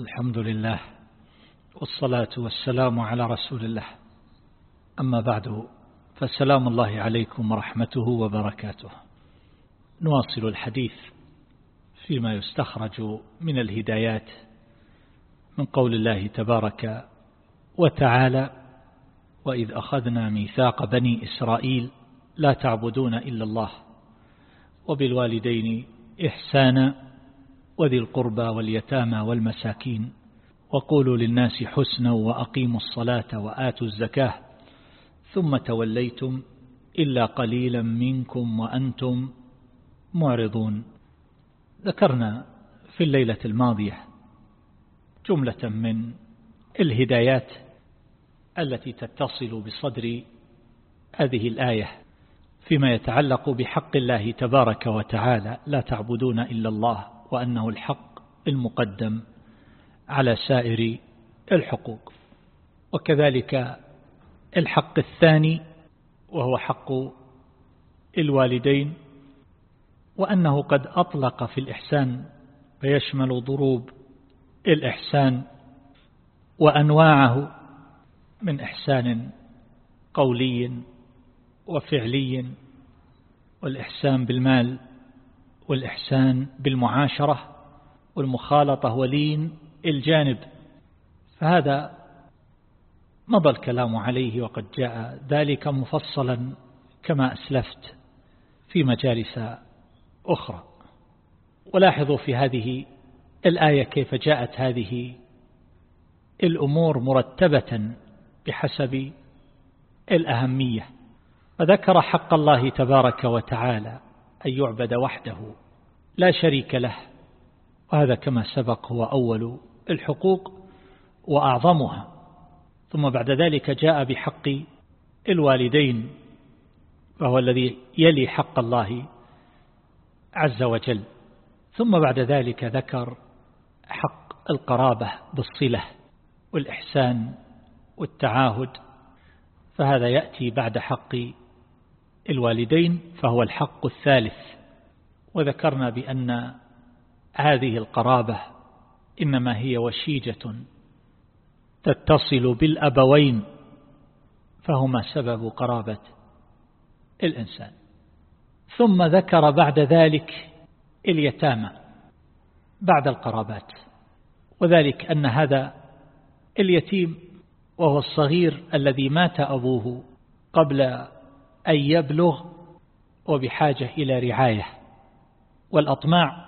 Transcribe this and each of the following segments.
الحمد لله والصلاة والسلام على رسول الله. أما بعد فسلام الله عليكم ورحمته وبركاته. نواصل الحديث فيما يستخرج من الهدايات من قول الله تبارك وتعالى وإذ أخذنا ميثاق بني إسرائيل لا تعبدون إلا الله وبالوالدين إحسانا وذي القربى واليتامى والمساكين وقولوا للناس حسنا وأقيموا الصلاة وآتوا الزكاة ثم توليتم إلا قليلا منكم وأنتم معرضون. ذكرنا في الليلة الماضية جملة من الهدايات التي تتصل بصدر هذه الآية فيما يتعلق بحق الله تبارك وتعالى لا تعبدون إلا الله وأنه الحق المقدم على سائر الحقوق. وكذلك الحق الثاني وهو حق الوالدين وأنه قد أطلق في الإحسان فيشمل ضروب الإحسان وأنواعه من إحسان قولي وفعلي والإحسان بالمال والإحسان بالمعاشرة والمخالطة ولين الجانب. فهذا مضى الكلام عليه وقد جاء ذلك مفصلا كما أسلفت في مجالس أخرى. ولاحظوا في هذه الآية كيف جاءت هذه الأمور مرتبة بحسب الأهمية. فذكر حق الله تبارك وتعالى أن يعبد وحده لا شريك له وهذا كما سبق هو أول الحقوق وأعظمها. ثم بعد ذلك جاء بحق الوالدين وهو الذي يلي حق الله عز وجل. ثم بعد ذلك ذكر حق القرابة بالصلة والإحسان والتعاهد فهذا يأتي بعد حق الوالدين فهو الحق الثالث. وذكرنا بأن هذه القرابة إنما هي وشيجة تتصل بالأبوين فهما سبب قرابة الإنسان. ثم ذكر بعد ذلك اليتامى بعد القرابات وذلك أن هذا اليتيم وهو الصغير الذي مات أبوه قبل أن يبلغ وبحاجة إلى رعاية والأطماع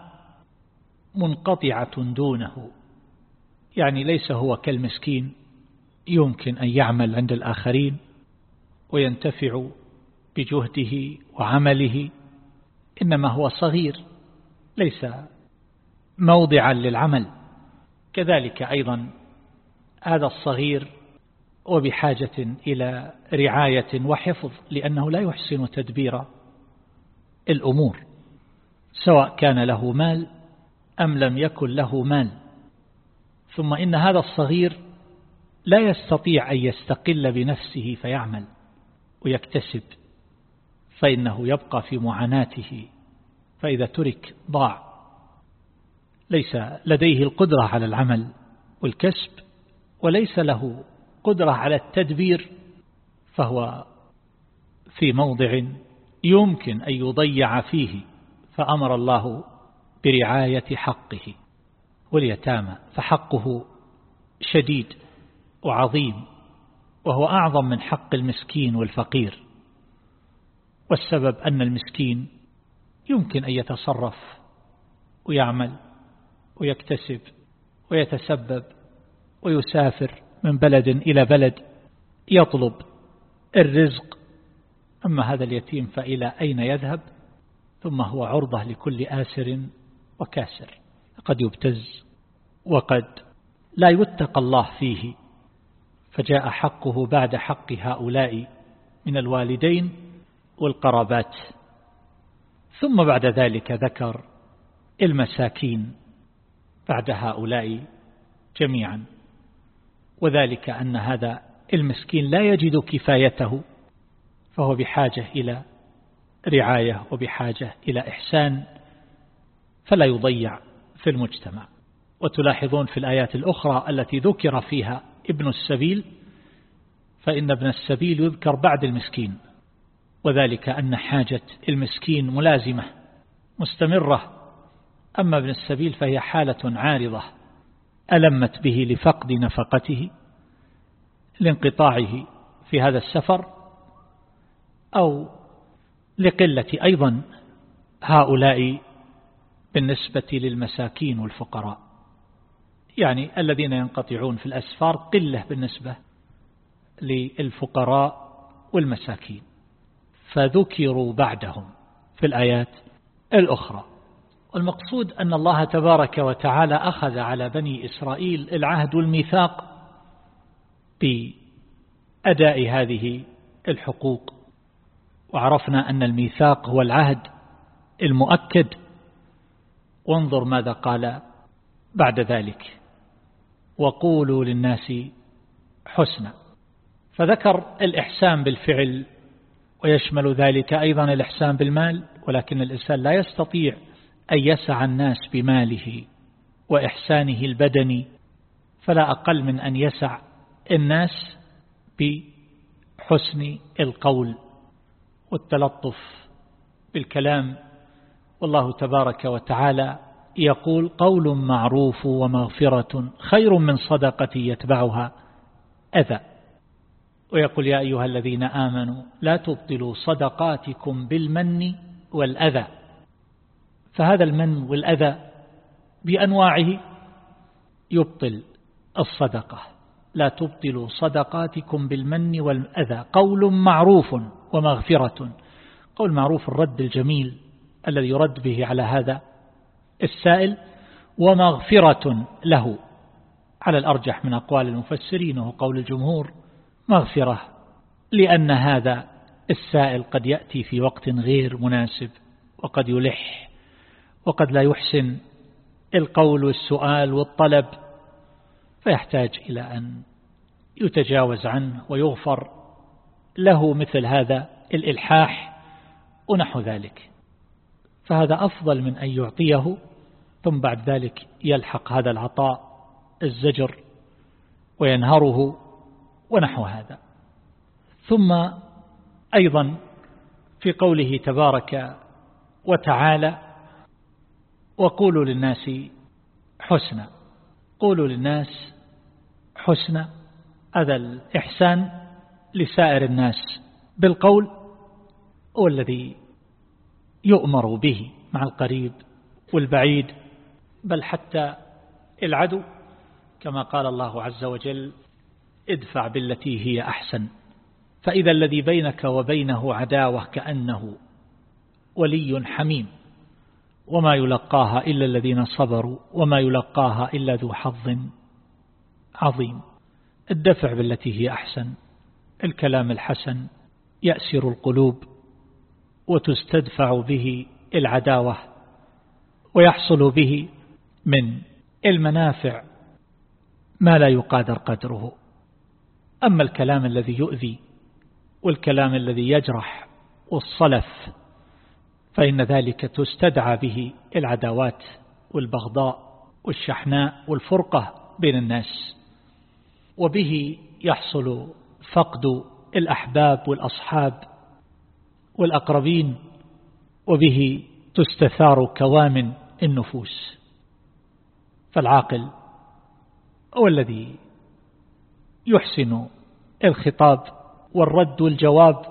منقطعة دونه. يعني ليس هو كالمسكين يمكن أن يعمل عند الآخرين وينتفع بجهده وعمله إنما هو صغير ليس موضعا للعمل. كذلك أيضا هذا الصغير وبحاجة إلى رعاية وحفظ لأنه لا يحسن تدبير الأمور سواء كان له مال أم لم يكن له مال. ثم إن هذا الصغير لا يستطيع أن يستقل بنفسه فيعمل ويكتسب فإنه يبقى في معاناته. فإذا ترك ضاع ليس لديه القدرة على العمل والكسب وليس له قدرة على التدبير فهو في موضع يمكن أن يضيع فيه فأمر الله برعاية حقه واليتامى فحقه شديد وعظيم وهو أعظم من حق المسكين والفقير. والسبب أن المسكين يمكن أن يتصرف ويعمل ويكتسب ويتسبب ويسافر من بلد إلى بلد يطلب الرزق. أما هذا اليتيم فإلى أين يذهب؟ ثم هو عرضة لكل آسر وكاسر. قد يبتز وقد لا يتقى الله فيه. فجاء حقه بعد حق هؤلاء من الوالدين والقرابات. ثم بعد ذلك ذكر المساكين بعد هؤلاء جميعا. وذلك أن هذا المسكين لا يجد كفايته فهو بحاجة إلى رعاية وبحاجة إلى إحسان فلا يضيع في المجتمع. وتلاحظون في الآيات الأخرى التي ذكر فيها ابن السبيل فإن ابن السبيل يذكر بعد المسكين وذلك أن حاجة المسكين ملازمة مستمرة. أما ابن السبيل فهي حالة عارضة. ألمت به لفقد نفقته لانقطاعه في هذا السفر أو لقلة أيضا هؤلاء بالنسبة للمساكين والفقراء. يعني الذين ينقطعون في الأسفار قلة بالنسبة للفقراء والمساكين. فذكروا بعدهم في الآيات الأخرى. والمقصود أن الله تبارك وتعالى أخذ على بني إسرائيل العهد والميثاق بأداء هذه الحقوق. وعرفنا أن الميثاق هو العهد المؤكد. وانظر ماذا قال بعد ذلك. وقولوا للناس حسنا. فذكر الإحسان بالفعل ويشمل ذلك أيضا الإحسان بالمال ولكن الإنسان لا يستطيع أن يسع الناس بماله وإحسانه البدني فلا أقل من أن يسع الناس بحسن القول والتلطف بالكلام. والله تبارك وتعالى يقول قول معروف ومغفرة خير من صدقة يتبعها أذى. ويقول يا أيها الذين آمنوا لا تبطلوا صدقاتكم بالمن والأذى. فهذا المن والأذى بأنواعه يبطل الصدقة. لا تبطلوا صدقاتكم بالمن والأذى. قول معروف ومغفرة. قول معروف الرد الجميل الذي يرد به على هذا السائل ومغفرة له. على الأرجح من أقوال المفسرين وهو قول الجمهور مغفرة. لأن هذا السائل قد يأتي في وقت غير مناسب وقد يلح وقد لا يحسن القول والسؤال والطلب فيحتاج إلى أن يتجاوز عنه ويغفر له مثل هذا الإلحاح ونحو ذلك. فهذا أفضل من أن يعطيه ثم بعد ذلك يلحق هذا العطاء الزجر وينهره ونحو هذا. ثم أيضا في قوله تبارك وتعالى وقولوا للناس حسنا قولوا للناس حسنا هذا الإحسان لسائر الناس بالقول هو الذي يؤمر به مع القريب والبعيد بل حتى العدو كما قال الله عز وجل ادفع بالتي هي أحسن فإذا الذي بينك وبينه عداوة كأنه ولي حميم. وما يلقاها إلا الذين صبروا وما يلقاها إلا ذو حظ عظيم. الدفع بالتي هي أحسن الكلام الحسن يأسر القلوب وتستدفع به العداوة ويحصل به من المنافع ما لا يقادر قدره. أما الكلام الذي يؤذي والكلام الذي يجرح والصلف فإن ذلك تستدعى به العداوات والبغضاء والشحناء والفرقة بين الناس. وبه يحصل فقد الأحباب والأصحاب والأقربين وبه تستثار كوامن النفوس. فالعاقل هو الذي يحسن الخطاب والرد والجواب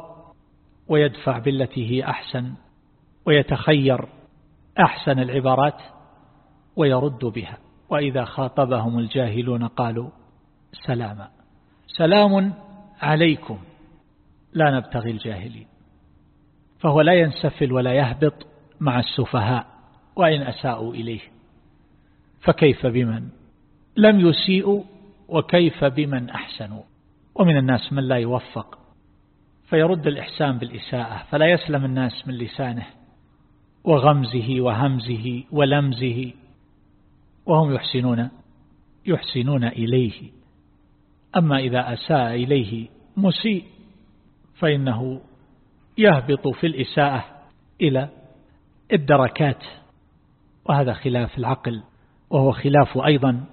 ويدفع بالتي هي أحسن. ويتخير أحسن العبارات ويرد بها. وإذا خاطبهم الجاهلون قالوا سلاما. سلام عليكم. لا نبتغي الجاهلين. فهو لا ينسفل ولا يهبط مع السفهاء وإن أساءوا إليه. فكيف بمن؟ لم يسيئوا وكيف بمن أحسنوا؟ ومن الناس من لا يوفق. فيرد الإحسان بالإساءة. فلا يسلم الناس من لسانه. وغمزه وهمزه ولمزه وهم يحسنون يحسنون إليه. أما إذا أساء إليه مسيء فإنه يهبط في الإساءة إلى الدركات. وهذا خلاف العقل وهو خلاف أيضا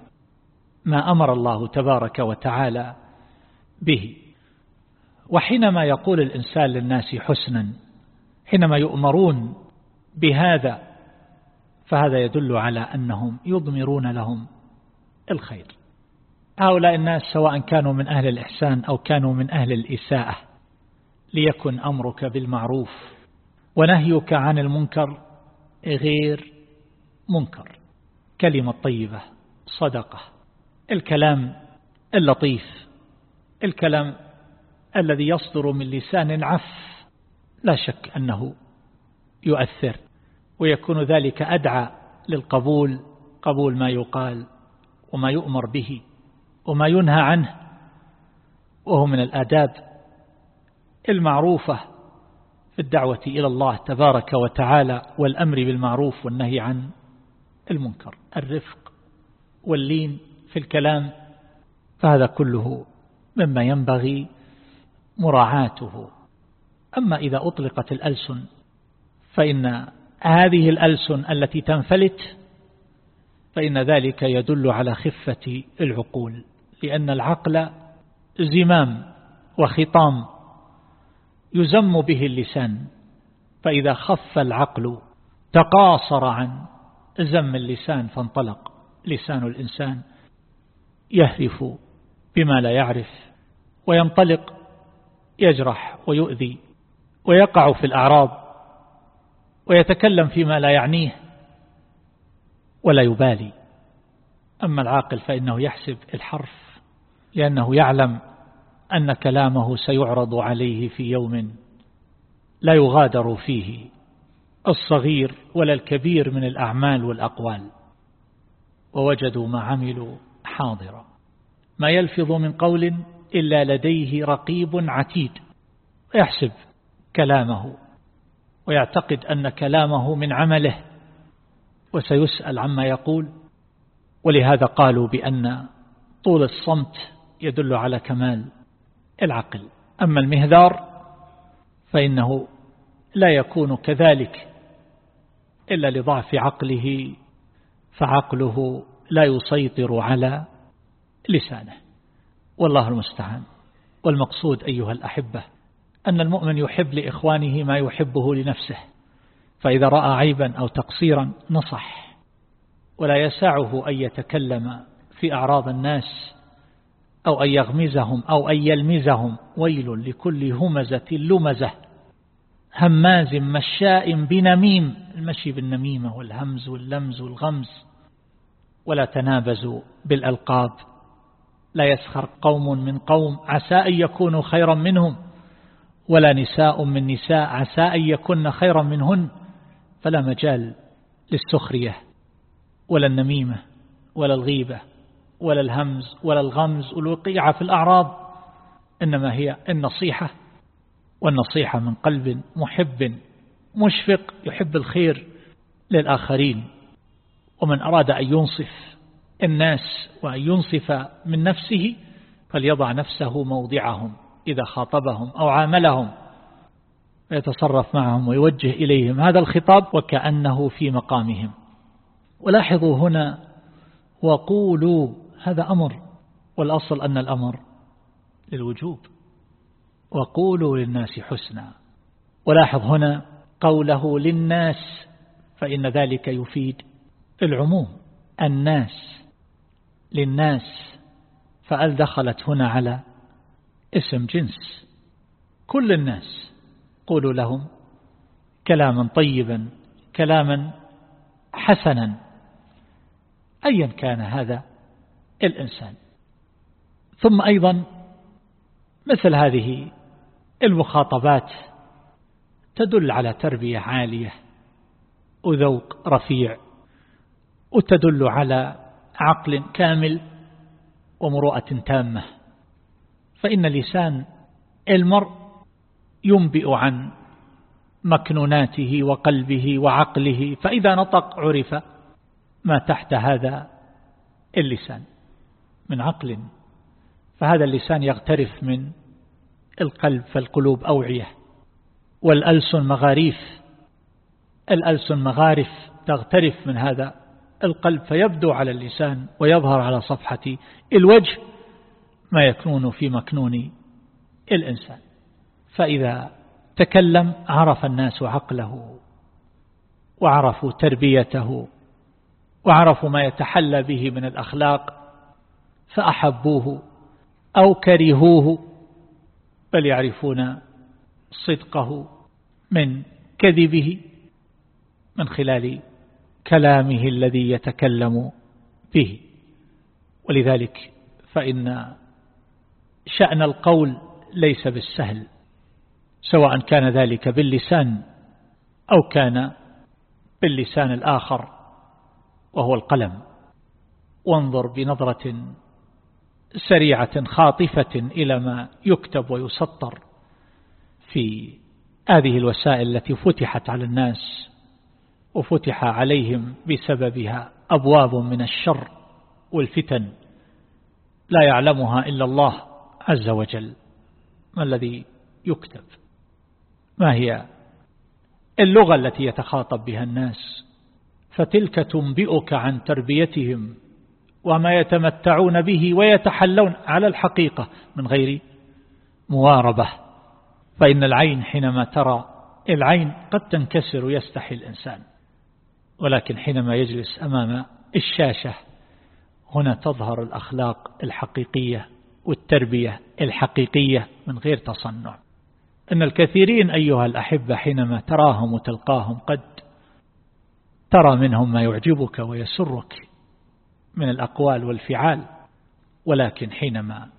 ما أمر الله تبارك وتعالى به. وحينما يقول الإنسان للناس حسنا حينما يؤمرون بهذا فهذا يدل على أنهم يضمرون لهم الخير. هؤلاء الناس سواء كانوا من أهل الإحسان أو كانوا من أهل الإساءة ليكن أمرك بالمعروف ونهيك عن المنكر غير منكر. كلمة طيبة صدقة الكلام اللطيف الكلام الذي يصدر من لسان عف لا شك أنه يؤثر. ويكون ذلك أدعى للقبول قبول ما يقال وما يؤمر به وما ينهى عنه وهو من الآداب المعروفة في الدعوة إلى الله تبارك وتعالى والأمر بالمعروف والنهي عن المنكر. الرفق واللين في الكلام فهذا كله مما ينبغي مراعاته. أما إذا أطلقت الألسن فإن هذه الألسن التي تنفلت فإن ذلك يدل على خفة العقول لأن العقل زمام وخطام يزم به اللسان فإذا خف العقل تقاصر عن زم اللسان فانطلق. لسان الإنسان يهرف بما لا يعرف وينطلق يجرح ويؤذي ويقع في الأعراض. ويتكلم فيما لا يعنيه ولا يبالي. أما العاقل فإنه يحسب الحرف لأنه يعلم أن كلامه سيعرض عليه في يوم لا يغادر فيه الصغير ولا الكبير من الأعمال والأقوال. ووجدوا ما عملوا حاضرا. ما يلفظ من قول إلا لديه رقيب عتيد ويحسب كلامه ويعتقد أن كلامه من عمله وسيسأل عما يقول. ولهذا قالوا بأن طول الصمت يدل على كمال العقل. أما المهذار فإنه لا يكون كذلك إلا لضعف عقله فعقله لا يسيطر على لسانه. والله المستعان. والمقصود أيها الأحبة أن المؤمن يحب لإخوانه ما يحبه لنفسه فإذا رأى عيبا أو تقصيرا نصح ولا يسعه أن يتكلم في أعراض الناس أو أن يغمزهم أو أن يلمزهم. ويل لكل همزة لمزة هماز مشاء بنميم. المشي بالنميمة والهمز واللمز والغمز ولا تنابزوا بالألقاب. لا يسخر قوم من قوم عسى أن يكونوا خيرا منهم. ولا نساء من نساء عسى أن يكون خيرا منهن فلا مجال للسخرية ولا النميمة ولا الغيبة ولا الهمز ولا الغمز والوقيعة في الأعراض إنما هي النصيحة والنصيحة من قلب محب مشفق يحب الخير للآخرين. ومن أراد أن ينصف الناس وأن ينصف من نفسه فليضع نفسه موضعهم. إذا خاطبهم أو عاملهم ويتصرف معهم ويوجه إليهم هذا الخطاب وكأنه في مقامهم. ولاحظوا هنا وقولوا هذا أمر والأصل أن الأمر للوجوب. وقولوا للناس حسنا. ولاحظ هنا قوله للناس فإن ذلك يفيد العموم. الناس للناس فأل دخلت هنا على اسم جنس. كل الناس قولوا لهم كلاما طيبا كلاما حسنا. أيا كان هذا الإنسان. ثم أيضا مثل هذه المخاطبات تدل على تربية عالية وذوق رفيع وتدل على عقل كامل ومروءة تامة. فإن لسان المرء ينبئ عن مكنوناته وقلبه وعقله فإذا نطق عرف ما تحت هذا اللسان من عقل. فهذا اللسان يغترف من القلب فالقلوب أوعية. والألسن مغاريف الألسن مغارف تغترف من هذا القلب فيبدو على اللسان ويظهر على صفحة الوجه ما يكون في مكنون الإنسان. فإذا تكلم عرف الناس عقله وعرفوا تربيته وعرفوا ما يتحلى به من الأخلاق فأحبوه أو كرهوه بل يعرفون صدقه من كذبه من خلال كلامه الذي يتكلم به. ولذلك فإن شأن القول ليس بالسهل سواء كان ذلك باللسان أو كان باللسان الآخر وهو القلم. وانظر بنظرة سريعة خاطفة إلى ما يكتب ويسطر في هذه الوسائل التي فتحت على الناس وفتح عليهم بسببها أبواب من الشر والفتن لا يعلمها إلا الله. عز وجل ما الذي يكتب؟ ما هي اللغة التي يتخاطب بها الناس؟ فتلك تنبئك عن تربيتهم وما يتمتعون به ويتحلون. على الحقيقة من غير مواربة. فإن العين حينما ترى العين قد تنكسر ويستحي الإنسان. ولكن حينما يجلس أمام الشاشة هنا تظهر الأخلاق الحقيقية. والتربية الحقيقية من غير تصنع. أن الكثيرين أيها الأحبة حينما تراهم وتلقاهم قد ترى منهم ما يعجبك ويسرك من الأقوال والفعال ولكن حينما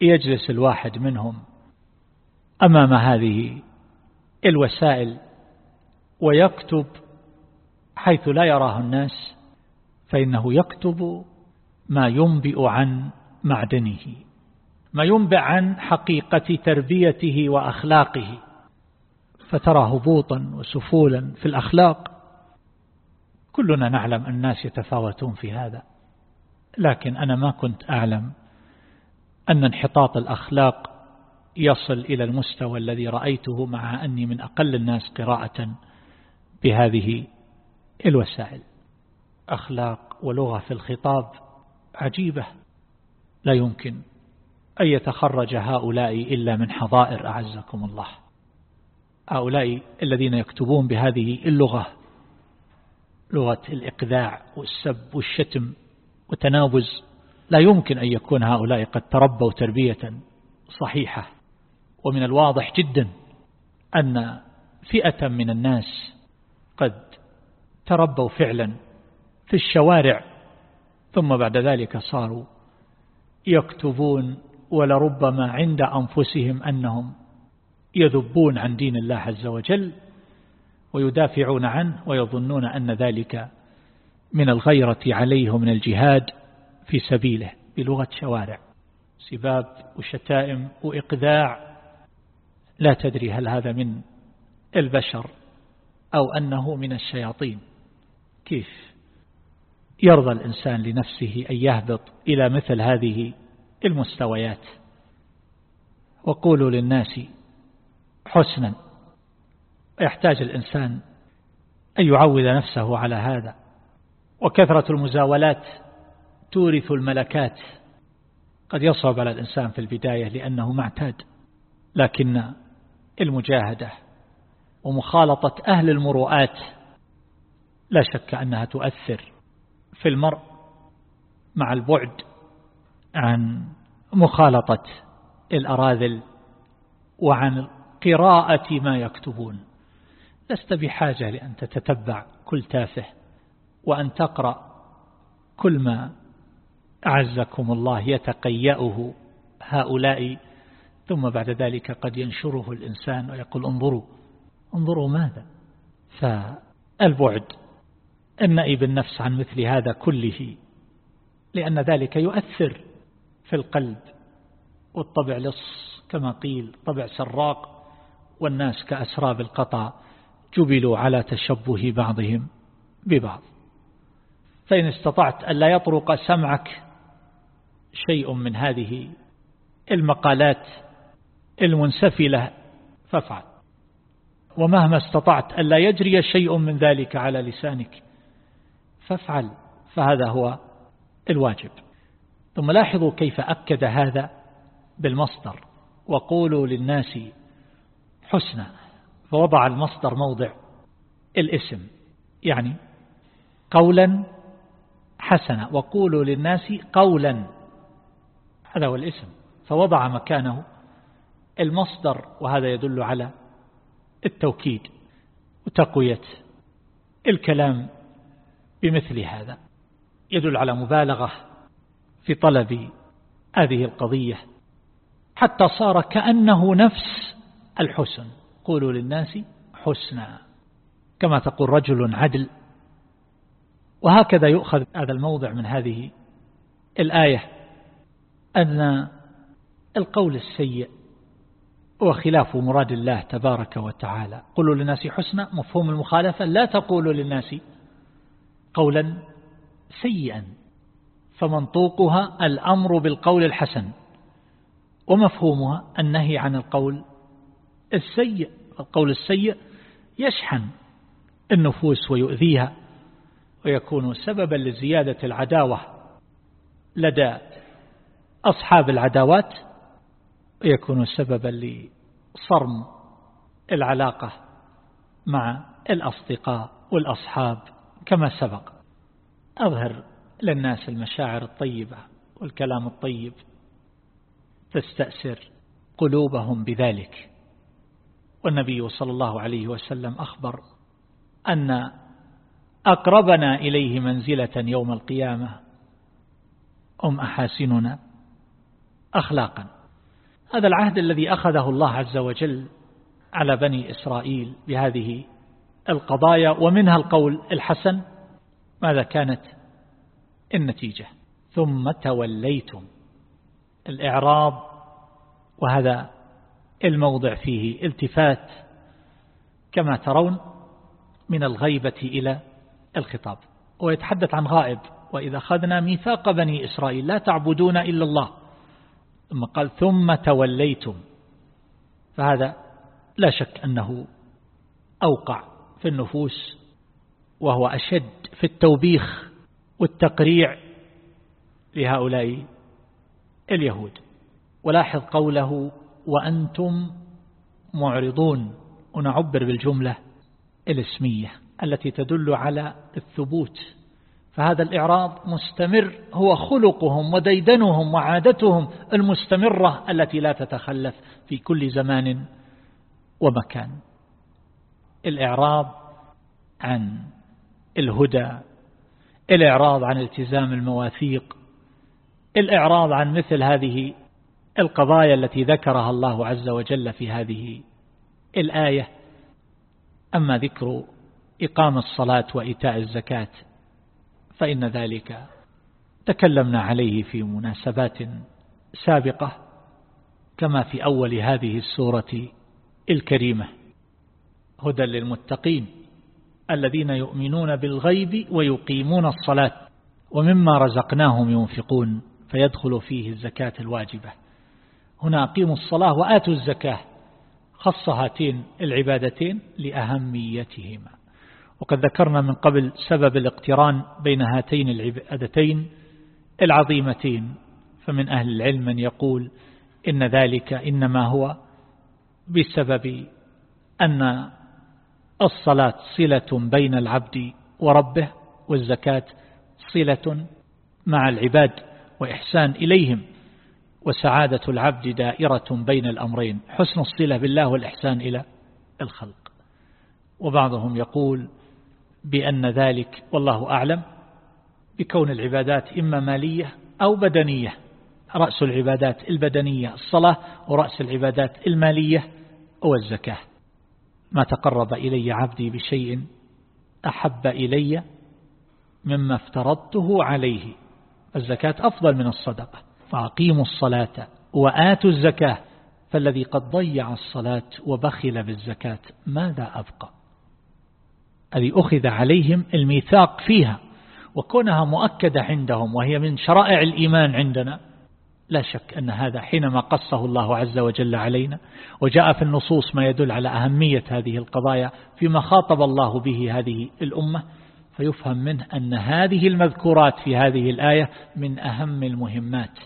يجلس الواحد منهم أمام هذه الوسائل ويكتب حيث لا يراه الناس فإنه يكتب ما ينبئ عن معدنه. ما ينبئ عن حقيقة تربيته وأخلاقه فترى هبوطا وسفولا في الأخلاق. كلنا نعلم الناس يتفاوتون في هذا لكن أنا ما كنت أعلم أن انحطاط الأخلاق يصل إلى المستوى الذي رأيته مع أني من أقل الناس قراءة بهذه الوسائل. أخلاق ولغة في الخطاب عجيبة لا يمكن أن يتخرج هؤلاء إلا من حضائر أعزكم الله. هؤلاء الذين يكتبون بهذه اللغة لغة الإقذاع والسب والشتم وتنابز لا يمكن أن يكون هؤلاء قد تربوا تربية صحيحة. ومن الواضح جدا أن فئة من الناس قد تربوا فعلا في الشوارع ثم بعد ذلك صاروا يكتبون ولربما عند أنفسهم أنهم يذبون عن دين الله عز وجل ويدافعون عنه ويظنون أن ذلك من الغيرة عليه من الجهاد في سبيله بلغة شوارع. سباب وشتائم وإقذاع. لا تدري هل هذا من البشر أو أنه من الشياطين. كيف يرضى الإنسان لنفسه أن يهبط إلى مثل هذه المستويات. وقولوا للناس حسنا. يحتاج الإنسان أن يعود نفسه على هذا. وكثرة المزاولات تورث الملكات. قد يصعب على الإنسان في البداية لأنه معتاد. لكن المجاهدة ومخالطة أهل المروءات لا شك أنها تؤثر في المرء مع البعد عن مخالطة الأراذل وعن قراءة ما يكتبون. لست بحاجة لأن تتتبع كل تافه وأن تقرأ كل ما أعزكم الله يتقيأه هؤلاء ثم بعد ذلك قد ينشره الإنسان ويقول انظروا انظروا ماذا؟ فالبعد النائب النفس عن مثل هذا كله لأن ذلك يؤثر في القلب والطبع لص كما قيل طبع سراق والناس كأسراب القطع جبلوا على تشبه بعضهم ببعض. فإن استطعت أن لا يطرق سمعك شيء من هذه المقالات المنسفلة فافعل. ومهما استطعت أن لا يجري شيء من ذلك على لسانك فافعل فهذا هو الواجب. ثم لاحظوا كيف أكد هذا بالمصدر وقولوا للناس حسنا فوضع المصدر موضع الاسم يعني قولا حسنا وقولوا للناس قولا هذا هو الاسم فوضع مكانه المصدر وهذا يدل على التوكيد وتقوية الكلام بمثل هذا يدل على مبالغة في طلب هذه القضية حتى صار كأنه نفس الحسن. قولوا للناس حسنا كما تقول رجل عدل. وهكذا يؤخذ هذا الموضع من هذه الآية أن القول السيء هو خلاف مراد الله تبارك وتعالى. قولوا للناس حسنا مفهوم المخالفة لا تقولوا للناس قولا سيئا. فمنطوقها الأمر بالقول الحسن ومفهومها النهي عن القول السيء. القول السيء يشحن النفوس ويؤذيها ويكون سببا لزيادة العداوة لدى أصحاب العداوات ويكون سببا لصرم العلاقة مع الأصدقاء والأصحاب كما سبق. أظهر للناس المشاعر الطيبة والكلام الطيب تستأسر قلوبهم بذلك. والنبي صلى الله عليه وسلم أخبر أن أقربنا إليه منزلة يوم القيامة. هم أحاسننا أخلاقا. هذا العهد الذي أخذه الله عز وجل على بني إسرائيل بهذه القضايا ومنها القول الحسن ماذا كانت النتيجة. ثم توليتم. الإعراض وهذا الموضع فيه التفات كما ترون من الغيبة إلى الخطاب. ويتحدث عن غائب وإذا أخذنا ميثاق بني إسرائيل لا تعبدون إلا الله. ثم قال ثم توليتم. فهذا لا شك أنه أوقع في النفوس وهو أشد في التوبيخ والتقريع لهؤلاء اليهود. ولاحظ قوله وأنتم معرضون. ونعبر بالجملة الاسمية التي تدل على الثبوت. فهذا الإعراض مستمر. هو خلقهم وديدنهم وعادتهم المستمرة التي لا تتخلف في كل زمان ومكان. الإعراض عن الهدى الإعراض عن التزام المواثيق الإعراض عن مثل هذه القضايا التي ذكرها الله عز وجل في هذه الآية. أما ذكر إقام الصلاة وإيتاء الزكاة فإن ذلك تكلمنا عليه في مناسبات سابقة كما في أول هذه السورة الكريمة. هدى للمتقين. الذين يؤمنون بالغيب ويقيمون الصلاة ومما رزقناهم ينفقون فيدخل فيه الزكاة الواجبة. هنا أقيموا الصلاة وآتوا الزكاة خص هاتين العبادتين لأهميتهما. وقد ذكرنا من قبل سبب الاقتران بين هاتين العبادتين العظيمتين فمن أهل العلم من يقول إن ذلك إنما هو بسبب أن الصلاة صلة بين العبد وربه والزكاة صلة مع العباد وإحسان إليهم وسعادة العبد دائرة بين الأمرين. حسن الصلة بالله والإحسان إلى الخلق. وبعضهم يقول بأن ذلك والله أعلم بكون العبادات إما مالية أو بدنية. رأس العبادات البدنية الصلاة ورأس العبادات المالية هو الزكاة. ما تقرب إلي عبدي بشيء أحب إلي مما افترضته عليه. الزكاة أفضل من الصدقة. فأقيموا الصلاة وآتوا الزكاة. فالذي قد ضيع الصلاة وبخل بالزكاة ماذا أبقى؟ هذه أخذ عليهم الميثاق فيها وكونها مؤكدة عندهم وهي من شرائع الإيمان عندنا. لا شك أن هذا حينما قصه الله عز وجل علينا وجاء في النصوص ما يدل على أهمية هذه القضايا فيما خاطب الله به هذه الأمة فيفهم منه أن هذه المذكورات في هذه الآية من أهم المهمات.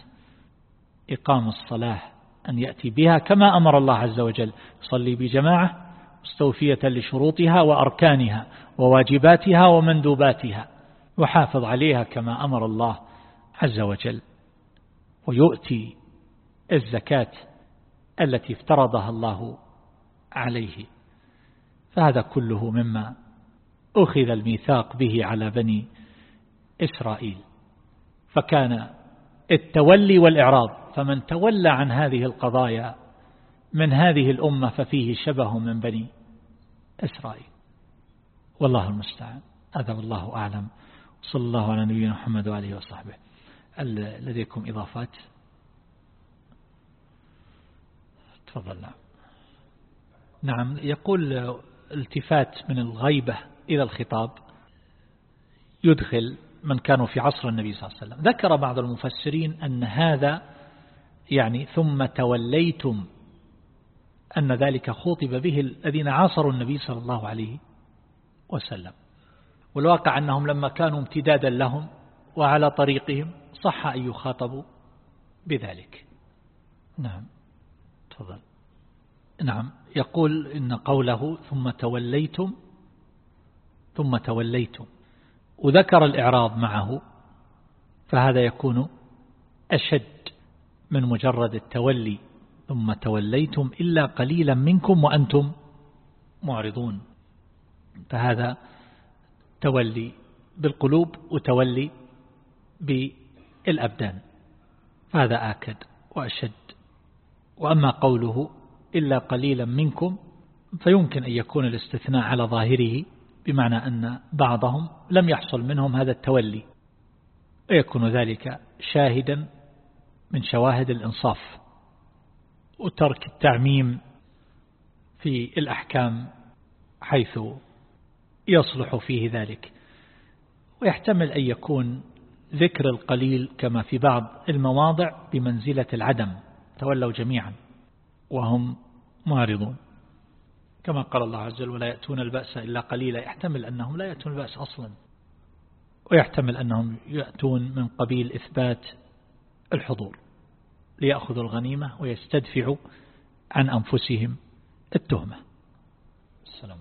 إقام الصلاة أن يأتي بها كما أمر الله عز وجل يصلي بجماعة مستوفية لشروطها وأركانها وواجباتها ومندوباتها وحافظ عليها كما أمر الله عز وجل. ويؤتي الزكاة التي افترضها الله عليه. فهذا كله مما أخذ الميثاق به على بني إسرائيل. فكان التولي والإعراض فمن تولى عن هذه القضايا من هذه الأمة ففيه شبه من بني إسرائيل. والله المستعان. هذا والله أعلم. صلى الله على نبينا محمد وآله وصحبه. لديكم إضافات؟ تفضل نعم. نعم يقول التفات من الغيبة إلى الخطاب يدخل من كانوا في عصر النبي صلى الله عليه وسلم. ذكر بعض المفسرين أن هذا يعني ثم توليتم أن ذلك خوطب به الذين عاصروا النبي صلى الله عليه وسلم. والواقع أنهم لما كانوا امتدادا لهم وعلى طريقهم صح أن يخاطبوا بذلك. نعم. تفضل. نعم. يقول إن قوله ثم توليتم ثم توليتم وذكر الإعراض معه فهذا يكون أشد من مجرد التولي ثم توليتم إلا قليلا منكم وأنتم معرضون. فهذا تولي بالقلوب وتولي بالأبدان هذا آكد وأشد. وأما قوله إلا قليلا منكم فيمكن أن يكون الاستثناء على ظاهره بمعنى أن بعضهم لم يحصل منهم هذا التولي. ويكون ذلك شاهدا من شواهد الإنصاف وترك التعميم في الأحكام حيث يصلح فيه ذلك. ويحتمل أن يكون ذكر القليل كما في بعض المواضع بمنزلة العدم. تولوا جميعا وهم معرضون. كما قال الله عز وجل ولا يأتون البأس إلا قليلا. يحتمل أنهم لا يأتون البأس أصلا. ويحتمل أنهم يأتون من قبيل إثبات الحضور ليأخذوا الغنيمة ويستدفعوا عن أنفسهم التهمة. السلام